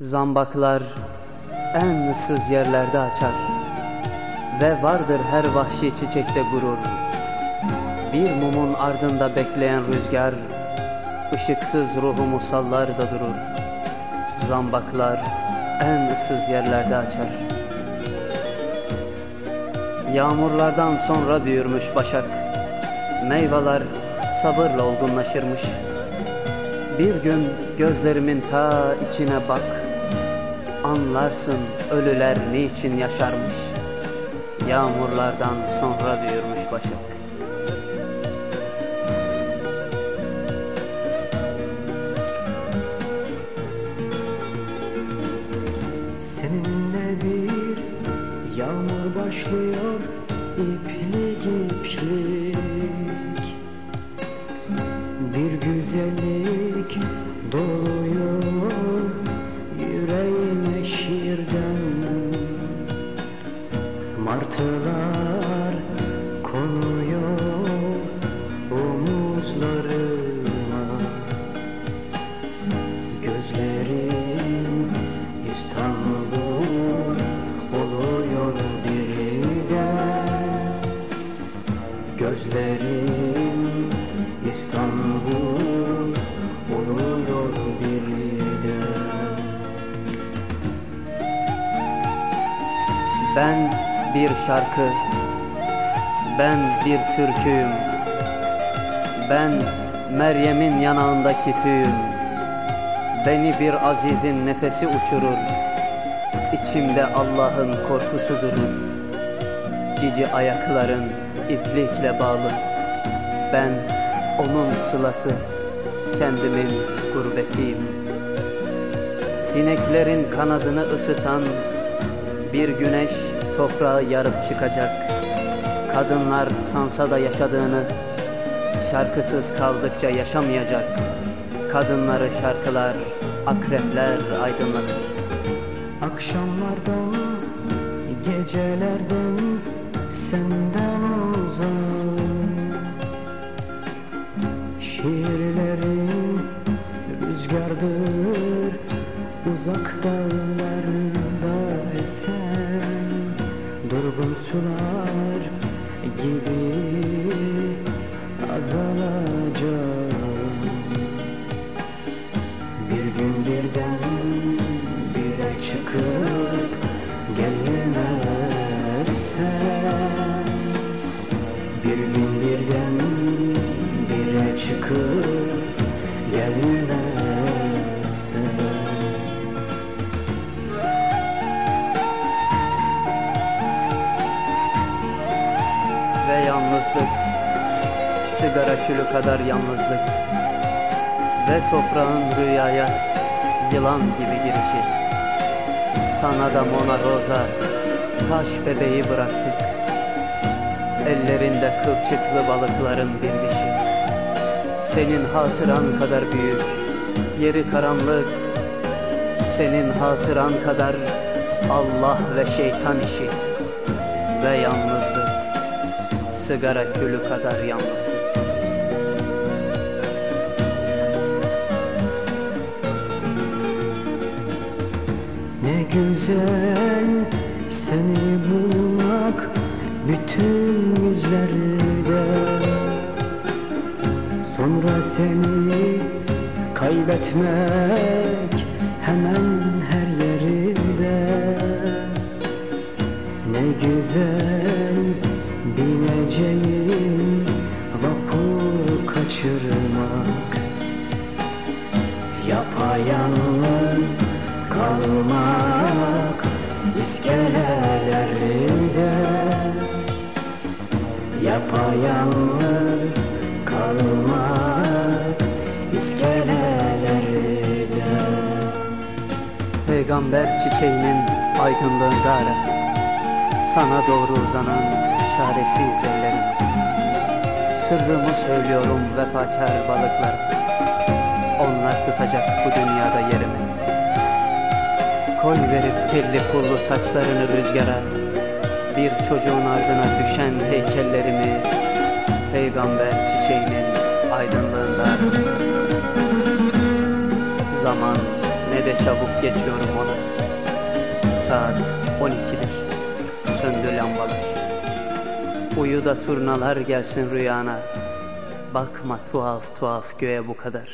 Zambaklar en ıssız yerlerde açar Ve vardır her vahşi çiçekte gurur. Bir mumun ardında bekleyen rüzgar ışıksız ruhumu sallar da durur. Zambaklar en ıssız yerlerde açar. Yağmurlardan sonra büyürmüş başak. Meyveler sabırla olgunlaşırmış. Bir gün gözlerimin ta içine bak. Anlarsın ölüler niçin yaşarmış. Yağmurlardan sonra büyürmüş başak başlıyor iplik iplik Bir güzellik doluyor yüreğime şiirden. Martılar konuyor Gözlerim İstanbul oluyor birden Ben bir şarkı, ben bir türküyüm. Ben Meryem'in yanağındaki tüyüm. Beni bir azizin nefesi uçurur. İçimde Allah'ın korkusu durur. Cici ayakların iplikle bağlı. Ben onun sılası, kendimin gurbetiyim. Sineklerin kanadını ısıtan bir güneş toprağı yarıp çıkacak. Kadınlar Sansa'da yaşadığını, şarkısız kaldıkça yaşamayacak. Kadınları şarkılar, akrepler aydınlatır. Akşamlardan, gecelerden senden uzak. Şiirlerin rüzgardır uzak dağlarda esen Durgun sular gibi azalacak. Bir gün birden bire çıkıp gelmezsen Bir gün birden bire çıkıp gelmezsen Ve yalnızlık, sigara külü kadar yalnızlık. Ve toprağın rüyaya yılan gibi girişi. Sana da Mona Rosa, taş bebeği bıraktık. Ellerinde kılçıklı balıkların bir dişi. Senin hatıran kadar büyük, yeri karanlık. Senin hatıran kadar Allah ve şeytan işi. Ve yalnızlık, sigara külü kadar yalnızlık. Bütün yüzlerde. Sonra seni kaybetmek hemen her yerde Ne güzel bineceğim vapur kaçırmak. Yapayalnız kalmak iskelelerde Yapayalnız kalmak iskelelerde Peygamber çiçeğinin aydınlığında ara Sana doğru uzanan çaresiz ellerim. Sırrımı söylüyorum vefakar balıklar. Onlar tutacak bu dünyada yerimi. Koy verip telli pullu saçlarını rüzgara Bir çocuğun ardına düşen heykellerimi Peygamber çiçeğinin aydınlığında. Zaman ne de çabuk geçiyorum ona. Saat 12'dir Söndü lambalar. Uyu da turnalar gelsin rüyana. Bakma tuhaf tuhaf göğe bu kadar